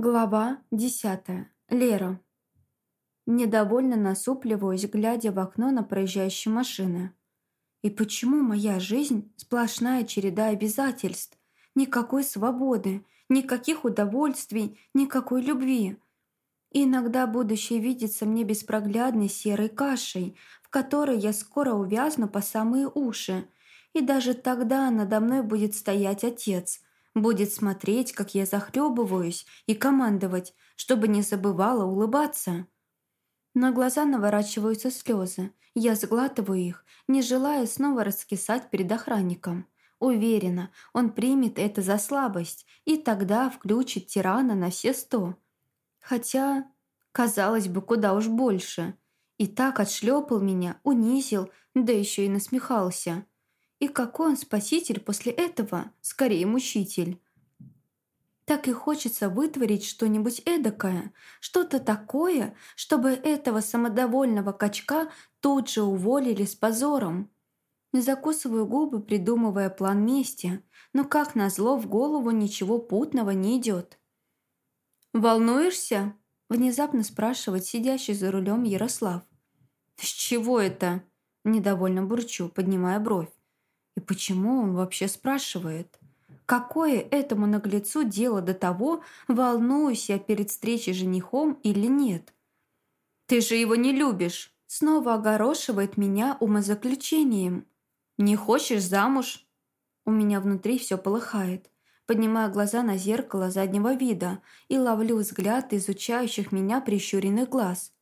Глава десятая. Лера. Недовольно насупливаюсь, глядя в окно на проезжающие машины. И почему моя жизнь – сплошная череда обязательств? Никакой свободы, никаких удовольствий, никакой любви. Иногда будущее видится мне беспроглядной серой кашей, в которой я скоро увязну по самые уши. И даже тогда надо мной будет стоять отец – Будет смотреть, как я захлебываюсь, и командовать, чтобы не забывала улыбаться. На глаза наворачиваются слезы. Я сглатываю их, не желая снова раскисать перед охранником. Уверена, он примет это за слабость и тогда включит тирана на все сто. Хотя, казалось бы, куда уж больше. И так отшлепал меня, унизил, да еще и насмехался. И какой он спаситель после этого, скорее мучитель. Так и хочется вытворить что-нибудь эдакое, что-то такое, чтобы этого самодовольного качка тут же уволили с позором. Закусываю губы, придумывая план мести, но как назло в голову ничего путного не идет. «Волнуешься?» – внезапно спрашивает сидящий за рулем Ярослав. «С чего это?» – недовольно бурчу, поднимая бровь. И почему он вообще спрашивает? Какое этому наглецу дело до того, волнуюсь я перед встречей женихом или нет? «Ты же его не любишь!» Снова огорошивает меня умозаключением. «Не хочешь замуж?» У меня внутри все полыхает. Поднимаю глаза на зеркало заднего вида и ловлю взгляд изучающих меня прищуренных глаз.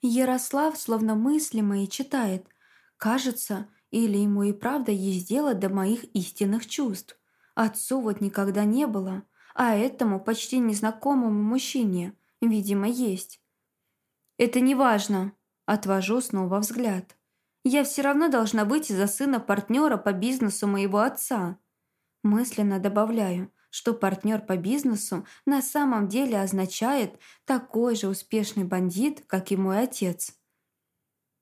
Ярослав словно мысли мои читает. Кажется, или ему и правда есть дело до моих истинных чувств? Отцу вот никогда не было, а этому почти незнакомому мужчине, видимо, есть. «Это не важно», – отвожу снова взгляд. «Я все равно должна выйти за сына партнера по бизнесу моего отца». Мысленно добавляю, что партнер по бизнесу на самом деле означает такой же успешный бандит, как и мой отец.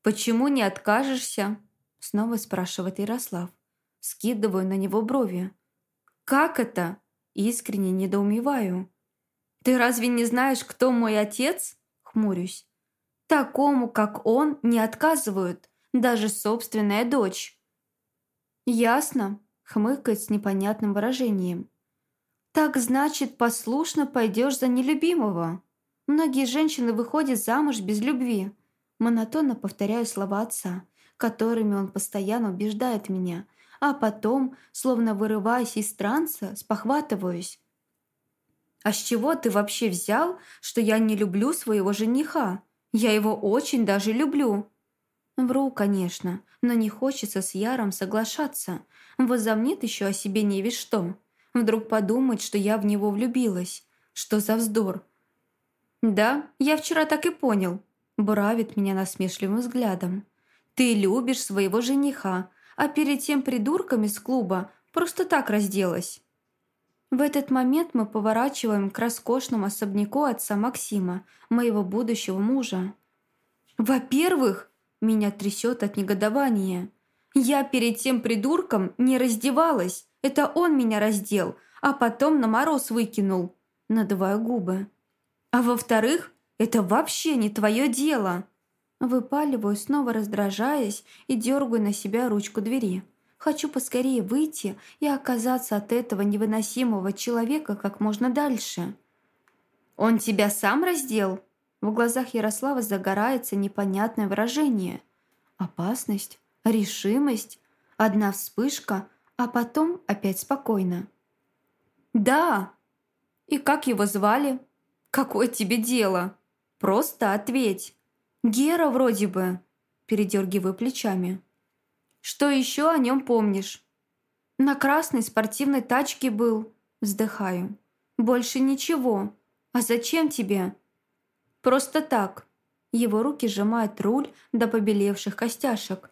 «Почему не откажешься?» Снова спрашивает Ярослав. Скидываю на него брови. «Как это?» Искренне недоумеваю. «Ты разве не знаешь, кто мой отец?» Хмурюсь. «Такому, как он, не отказывают, даже собственная дочь». «Ясно», хмыкает с непонятным выражением. «Так значит, послушно пойдешь за нелюбимого. Многие женщины выходят замуж без любви». Монотонно повторяю слова отца которыми он постоянно убеждает меня, а потом, словно вырываясь из транса, спохватываюсь. «А с чего ты вообще взял, что я не люблю своего жениха? Я его очень даже люблю». Вру, конечно, но не хочется с Яром соглашаться. Возомнит еще о себе не весь что. Вдруг подумает, что я в него влюбилась. Что за вздор? «Да, я вчера так и понял», – буравит меня насмешливым взглядом. Ты любишь своего жениха, а перед тем придурками с клуба просто так разделась». В этот момент мы поворачиваем к роскошному особняку отца Максима, моего будущего мужа. «Во-первых, меня трясет от негодования. Я перед тем придурком не раздевалась. Это он меня раздел, а потом на мороз выкинул, надувая губы. А во-вторых, это вообще не твое дело. Выпаливаю, снова раздражаясь и дергаю на себя ручку двери. Хочу поскорее выйти и оказаться от этого невыносимого человека как можно дальше. «Он тебя сам раздел?» В глазах Ярослава загорается непонятное выражение. Опасность, решимость, одна вспышка, а потом опять спокойно. «Да!» «И как его звали?» «Какое тебе дело?» «Просто ответь!» «Гера вроде бы», – передергиваю плечами. «Что еще о нем помнишь?» «На красной спортивной тачке был», – вздыхаю. «Больше ничего. А зачем тебе?» «Просто так». Его руки сжимают руль до побелевших костяшек.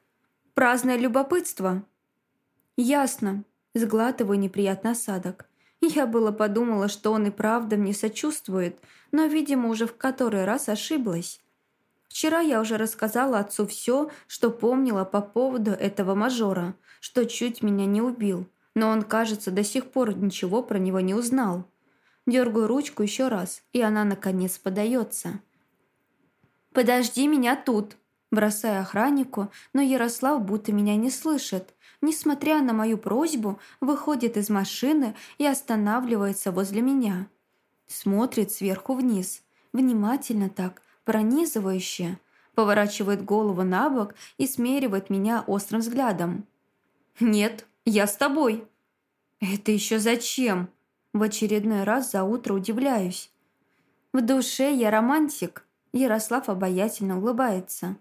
«Праздное любопытство». «Ясно», – сглатываю неприятный осадок. Я было подумала, что он и правда мне сочувствует, но, видимо, уже в который раз ошиблась. Вчера я уже рассказала отцу все, что помнила по поводу этого мажора, что чуть меня не убил, но он, кажется, до сих пор ничего про него не узнал. Дергаю ручку еще раз, и она, наконец, подается. «Подожди меня тут!» Бросаю охраннику, но Ярослав будто меня не слышит. Несмотря на мою просьбу, выходит из машины и останавливается возле меня. Смотрит сверху вниз. Внимательно так, пронизывающе. Поворачивает голову на бок и смеривает меня острым взглядом. «Нет, я с тобой». «Это еще зачем?» В очередной раз за утро удивляюсь. В душе я романтик. Ярослав обаятельно улыбается.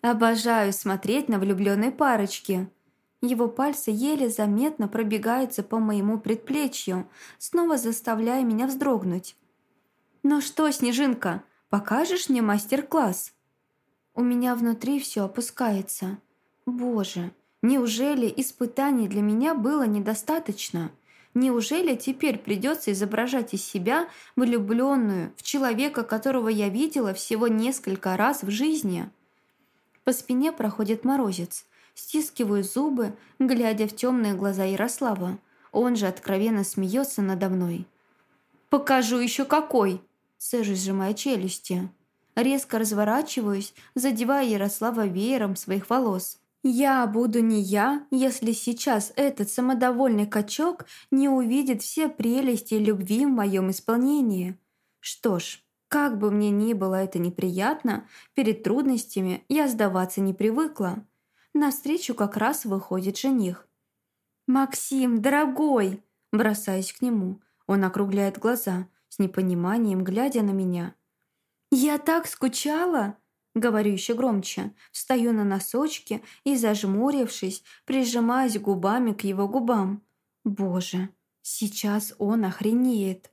Обожаю смотреть на влюбленные парочки. Его пальцы еле заметно пробегаются по моему предплечью, снова заставляя меня вздрогнуть. «Ну что, Снежинка, покажешь мне мастер-класс?» У меня внутри все опускается. Боже, неужели испытаний для меня было недостаточно? Неужели теперь придется изображать из себя влюбленную в человека, которого я видела всего несколько раз в жизни? По спине проходит морозец. Стискиваю зубы, глядя в темные глаза Ярослава. Он же откровенно смеется надо мной. «Покажу еще какой!» Сажу, сжимая челюсти. Резко разворачиваюсь, задевая Ярослава веером своих волос. Я буду не я, если сейчас этот самодовольный качок не увидит все прелести любви в моем исполнении. Что ж, как бы мне ни было это неприятно, перед трудностями я сдаваться не привыкла. Навстречу как раз выходит жених. «Максим, дорогой!» Бросаюсь к нему. Он округляет глаза, с непониманием глядя на меня. «Я так скучала!» Говорю еще громче, встаю на носочки и, зажмурившись, прижимаюсь губами к его губам. Боже, сейчас он охренеет.